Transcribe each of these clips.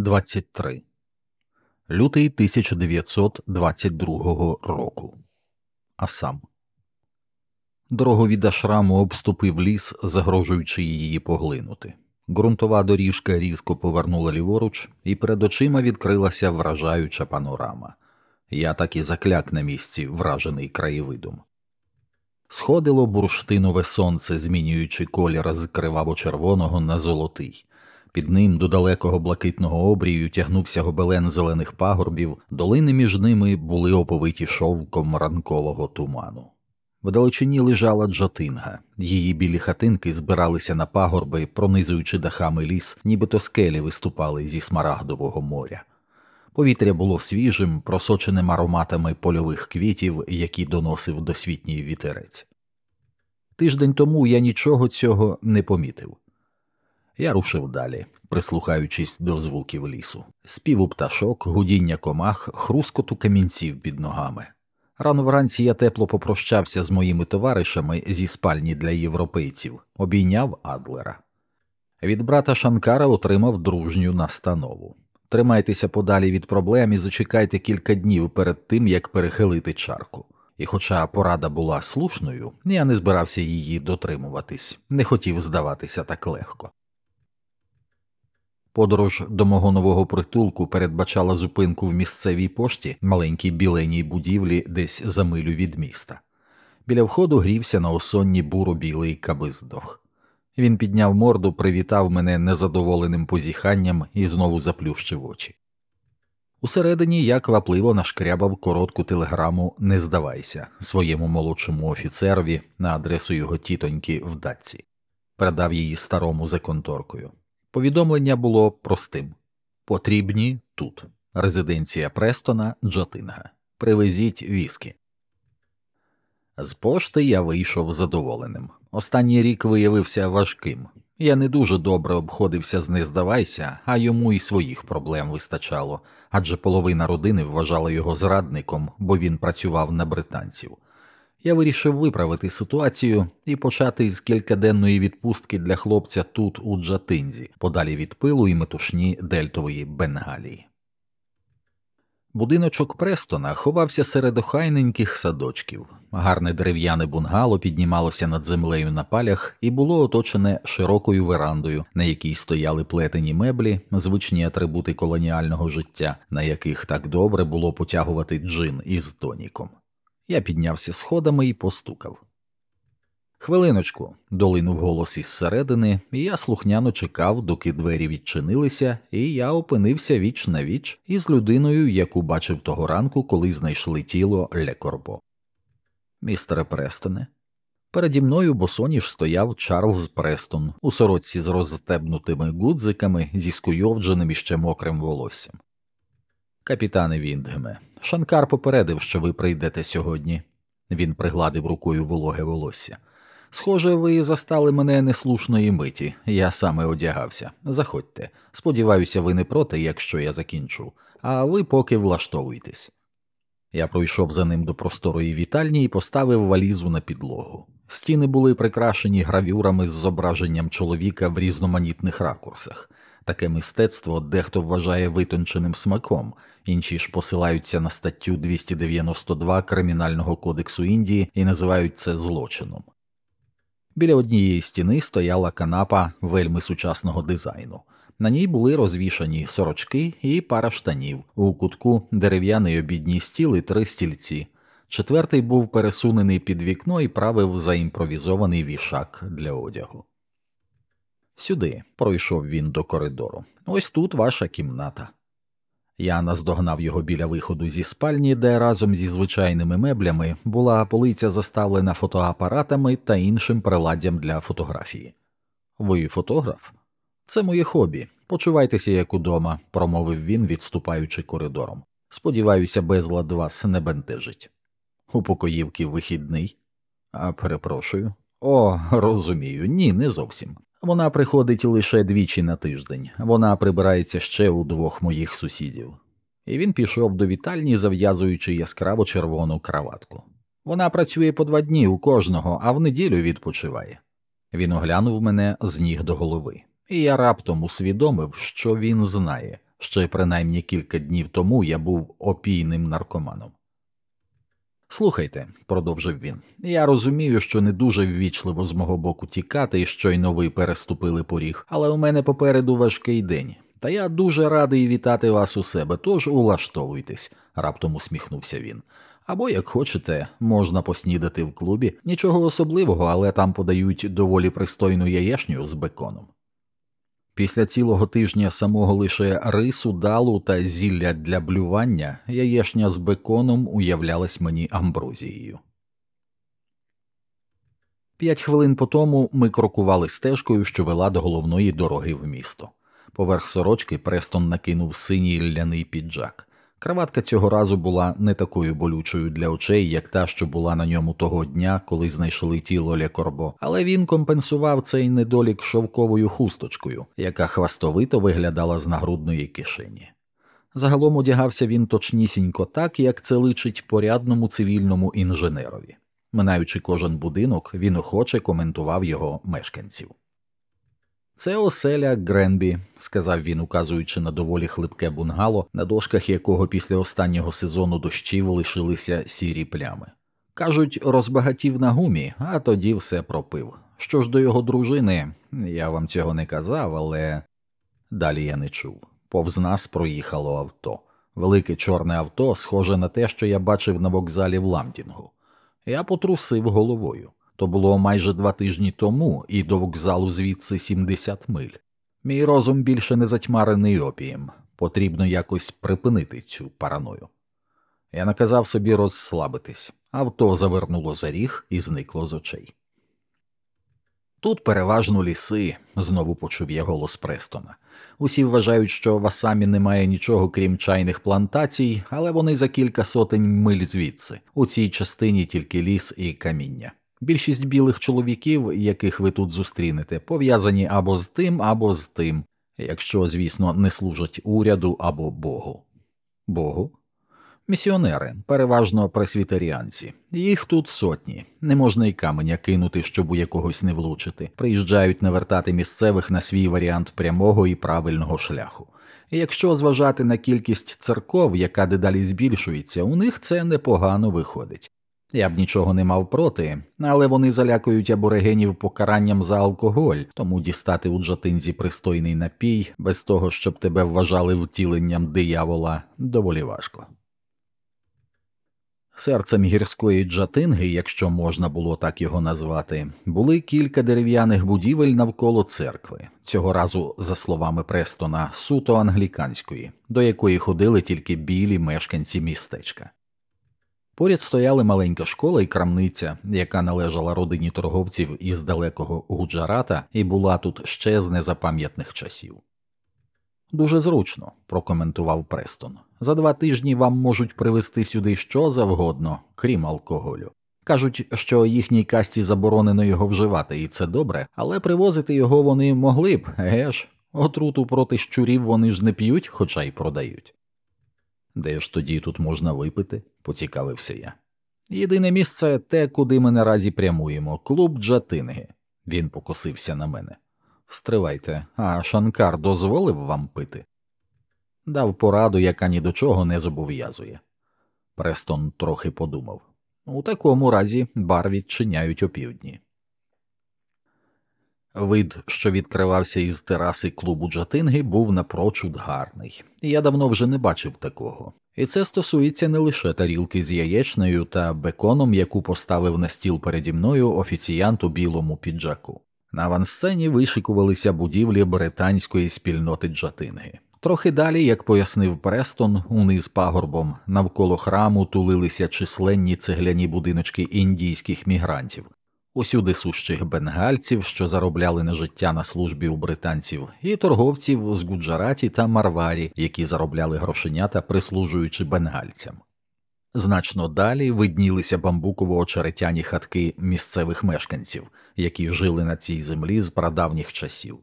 23. Лютий 1922 року. А сам Дорогу від ашраму обступив ліс, загрожуючи її поглинути. Ґрунтова доріжка різко повернула ліворуч, і перед очима відкрилася вражаюча панорама. Я так і закляк на місці, вражений краєвидом. Сходило бурштинове сонце, змінюючи колір з криваво-червоного на золотий. Під ним до далекого блакитного обрію тягнувся гобелен зелених пагорбів, долини між ними були оповиті шовком ранкового туману. Вдалечині лежала джатинга, її білі хатинки збиралися на пагорби, пронизуючи дахами ліс, нібито скелі виступали зі смарагдового моря. Повітря було свіжим, просоченим ароматами польових квітів, які доносив досвітній вітерець. Тиждень тому я нічого цього не помітив. Я рушив далі, прислухаючись до звуків лісу, співу пташок, гудіння комах, хрускоту камінців під ногами. Рано вранці я тепло попрощався з моїми товаришами зі спальні для європейців, обійняв Адлера. Від брата Шанкара отримав дружню настанову. Тримайтеся подалі від проблем і зачекайте кілька днів перед тим, як перехилити чарку. І, хоча порада була слушною, я не збирався її дотримуватись, не хотів здаватися так легко. Подорож до мого нового притулку передбачала зупинку в місцевій пошті, маленькій біленій будівлі, десь за милю від міста. Біля входу грівся на осонні буро білий кабиздох. Він підняв морду, привітав мене незадоволеним позіханням і знову заплющив очі. Усередині я квапливо нашкрябав коротку телеграму Не здавайся своєму молодшому офіцерові на адресу його тітоньки в датці, передав її старому за конторкою. Повідомлення було простим потрібні тут. Резиденція Престона, Джотинга. Привезіть віскі. З пошти я вийшов задоволеним. Останній рік виявився важким. Я не дуже добре обходився з не здавайся, а йому і своїх проблем вистачало, адже половина родини вважала його зрадником, бо він працював на британців. Я вирішив виправити ситуацію і почати з кількаденної відпустки для хлопця тут, у Джатинзі, подалі від пилу і метушні дельтової Бенгалії. Будиночок Престона ховався серед охайненьких садочків. Гарне дерев'яне бунгало піднімалося над землею на палях і було оточене широкою верандою, на якій стояли плетені меблі, звичні атрибути колоніального життя, на яких так добре було потягувати джин із тоніком. Я піднявся сходами і постукав. Хвилиночку, долинув голос із середини, і я слухняно чекав, доки двері відчинилися, і я опинився віч на віч із людиною, яку бачив того ранку, коли знайшли тіло Лекорбо. Містере Престоне. Переді мною босоніж стояв Чарльз Престон у сорочці з розтебнутими гудзиками зі скуйовдженим іще мокрим волоссям. Капітане Віндгеме, Шанкар попередив, що ви прийдете сьогодні. Він пригладив рукою вологе волосся. Схоже, ви застали мене неслушної миті, я саме одягався. Заходьте. Сподіваюся, ви не проти, якщо я закінчу, а ви поки влаштовуйтесь. Я пройшов за ним до просторої вітальні і поставив валізу на підлогу. Стіни були прикрашені гравюрами з зображенням чоловіка в різноманітних ракурсах. Таке мистецтво дехто вважає витонченим смаком, інші ж посилаються на статтю 292 Кримінального кодексу Індії і називають це злочином. Біля однієї стіни стояла канапа вельми сучасного дизайну. На ній були розвішані сорочки і пара штанів, у кутку дерев'яний обідній стіл і три стільці. Четвертий був пересунений під вікно і правив заімпровізований вішак для одягу. Сюди пройшов він до коридору. Ось тут ваша кімната. Я наздогнав його біля виходу зі спальні, де разом зі звичайними меблями була полиця заставлена фотоапаратами та іншим приладдям для фотографії. Ви фотограф? Це моє хобі. Почувайтеся як удома, промовив він, відступаючи коридором. Сподіваюся, безлад вас не бентежить. У покоївки вихідний. А перепрошую. О, розумію, ні, не зовсім. Вона приходить лише двічі на тиждень, вона прибирається ще у двох моїх сусідів. І він пішов до вітальні, зав'язуючи яскраво червону краватку. Вона працює по два дні у кожного, а в неділю відпочиває. Він оглянув мене з ніг до голови, і я раптом усвідомив, що він знає, Ще принаймні кілька днів тому я був опійним наркоманом. Слухайте, продовжив він, я розумію, що не дуже ввічливо з мого боку тікати, і щойно ви переступили поріг, але у мене попереду важкий день, та я дуже радий вітати вас у себе, тож улаштовуйтесь, раптом усміхнувся він. Або, як хочете, можна поснідати в клубі, нічого особливого, але там подають доволі пристойну яєшню з беконом. Після цілого тижня самого лише рису, далу та зілля для блювання яєшня з беконом уявлялась мені амброзією. П'ять хвилин по тому ми крокували стежкою, що вела до головної дороги в місто. Поверх сорочки Престон накинув синій ляний піджак. Краватка цього разу була не такою болючою для очей, як та, що була на ньому того дня, коли знайшли тіло Лекорбо, але він компенсував цей недолік шовковою хусточкою, яка хвастовито виглядала з нагрудної кишені. Загалом одягався він точнісінько так, як це личить порядному цивільному інженерові. Минаючи кожен будинок, він охоче коментував його мешканців. Це оселя Гренбі, сказав він, указуючи на доволі хлипке бунгало, на дошках якого після останнього сезону дощів лишилися сірі плями. Кажуть, розбагатів на гумі, а тоді все пропив. Що ж до його дружини, я вам цього не казав, але далі я не чув. Повз нас проїхало авто. Велике чорне авто, схоже на те, що я бачив на вокзалі в Ламтінгу. Я потрусив головою. То було майже два тижні тому, і до вокзалу звідси 70 миль. Мій розум більше не затьмарений опієм, потрібно якось припинити цю параною. Я наказав собі розслабитись, авто завернуло за ріг і зникло з очей. Тут переважно ліси, знову почув я голос Престона. Усі вважають, що в Асамі немає нічого крім чайних плантацій, але вони за кілька сотень миль звідси. У цій частині тільки ліс і каміння. Більшість білих чоловіків, яких ви тут зустрінете, пов'язані або з тим, або з тим, якщо, звісно, не служать уряду або Богу. Богу? Місіонери, переважно пресвітеріанці. Їх тут сотні, не можна й каменя кинути, щоб у якогось не влучити. Приїжджають навертати місцевих на свій варіант прямого і правильного шляху. І якщо зважати на кількість церков, яка дедалі збільшується, у них це непогано виходить. Я б нічого не мав проти, але вони залякують аборигенів покаранням за алкоголь, тому дістати у джатинзі пристойний напій без того, щоб тебе вважали втіленням диявола, доволі важко. Серцем гірської джатинги, якщо можна було так його назвати, були кілька дерев'яних будівель навколо церкви, цього разу, за словами Престона, суто англіканської, до якої ходили тільки білі мешканці містечка. Поряд стояли маленька школа і крамниця, яка належала родині торговців із далекого Гуджарата і була тут ще з незапам'ятних часів. Дуже зручно, прокоментував Престон. За два тижні вам можуть привезти сюди що завгодно, крім алкоголю. Кажуть, що їхній касті заборонено його вживати, і це добре, але привозити його вони могли б, геш, отруту проти щурів вони ж не п'ють, хоча й продають. Де ж тоді тут можна випити? поцікавився я. Єдине місце те, куди ми наразі прямуємо, клуб Джатинги. Він покосився на мене. Стривайте, а Шанкар дозволив вам пити? Дав пораду, яка ні до чого не зобов'язує. Престон трохи подумав. У такому разі бар відчиняють опівдні. Вид, що відкривався із тераси клубу Джатинги, був напрочуд гарний, я давно вже не бачив такого. І це стосується не лише тарілки з яєчнею та беконом, яку поставив на стіл переді мною офіціянт у білому піджаку. На авансцені вишикувалися будівлі британської спільноти Джатинги. Трохи далі, як пояснив Престон, униз пагорбом навколо храму тулилися численні цегляні будиночки індійських мігрантів, усюди сущих бенгальців, що заробляли на життя на службі у британців, і торговців з Гуджараті та Марварі, які заробляли грошенята, прислужуючи бенгальцям. Значно далі виднілися бамбуково очеретяні хатки місцевих мешканців, які жили на цій землі з прадавніх часів.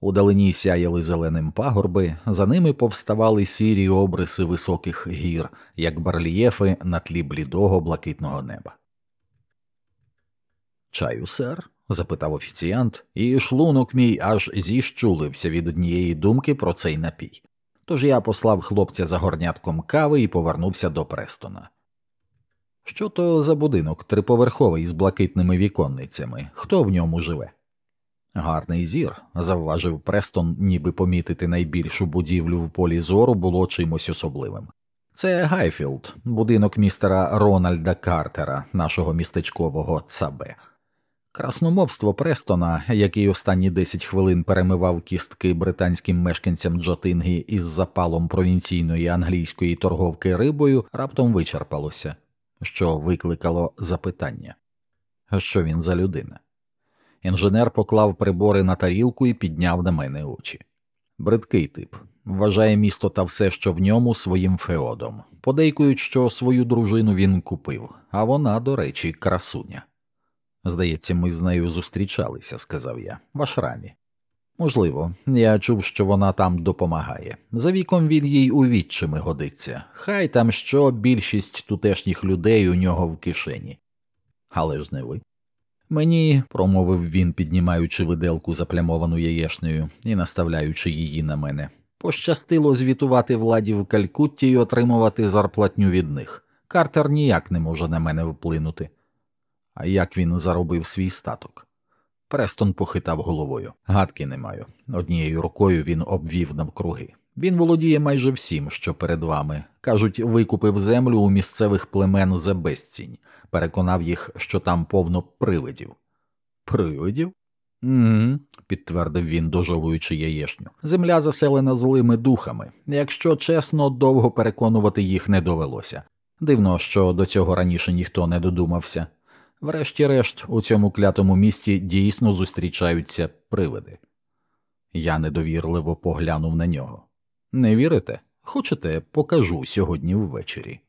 Удалині сяяли зеленим пагорби, за ними повставали сірі обриси високих гір, як барельєфи на тлі блідого блакитного неба. Чаю, сер? запитав офіціант, і шлунок мій аж зіщулився від однієї думки про цей напій. Тож я послав хлопця за горнятком кави і повернувся до Престона. Що то за будинок триповерховий з блакитними віконницями? Хто в ньому живе? Гарний зір, завважив Престон, ніби помітити найбільшу будівлю в полі зору було чимось особливим. Це Гайфілд, будинок містера Рональда Картера, нашого містечкового цабе. Красномовство Престона, який останні 10 хвилин перемивав кістки британським мешканцям Джотинги із запалом провінційної англійської торговки рибою, раптом вичерпалося, що викликало запитання що він за людина. Інженер поклав прибори на тарілку і підняв на мене очі. Бридкий тип, вважає місто та все, що в ньому, своїм феодом. Подейкують, що свою дружину він купив, а вона, до речі, красуня. Здається, ми з нею зустрічалися, сказав я, в ашрамі. Можливо, я чув, що вона там допомагає. За віком він їй у відчими годиться. Хай там що більшість тутешніх людей у нього в кишені. Але ж не ви. Мені, промовив він, піднімаючи виделку заплямовану яєшнею і наставляючи її на мене, пощастило звітувати владі в Калькутті і отримувати зарплатню від них. Картер ніяк не може на мене вплинути. А як він заробив свій статок? Престон похитав головою. Гадки не маю. Однією рукою він обвів навкруги. Він володіє майже всім, що перед вами. Кажуть, викупив землю у місцевих племен за безцінь, переконав їх, що там повно привидів. Привидів? «Угу», – підтвердив він, дожовуючи яєшню. Земля заселена злими духами. Якщо чесно, довго переконувати їх не довелося. Дивно, що до цього раніше ніхто не додумався. Врешті-решт, у цьому клятому місті дійсно зустрічаються привиди. Я недовірливо поглянув на нього. Не вірите? Хочете, покажу сьогодні ввечері.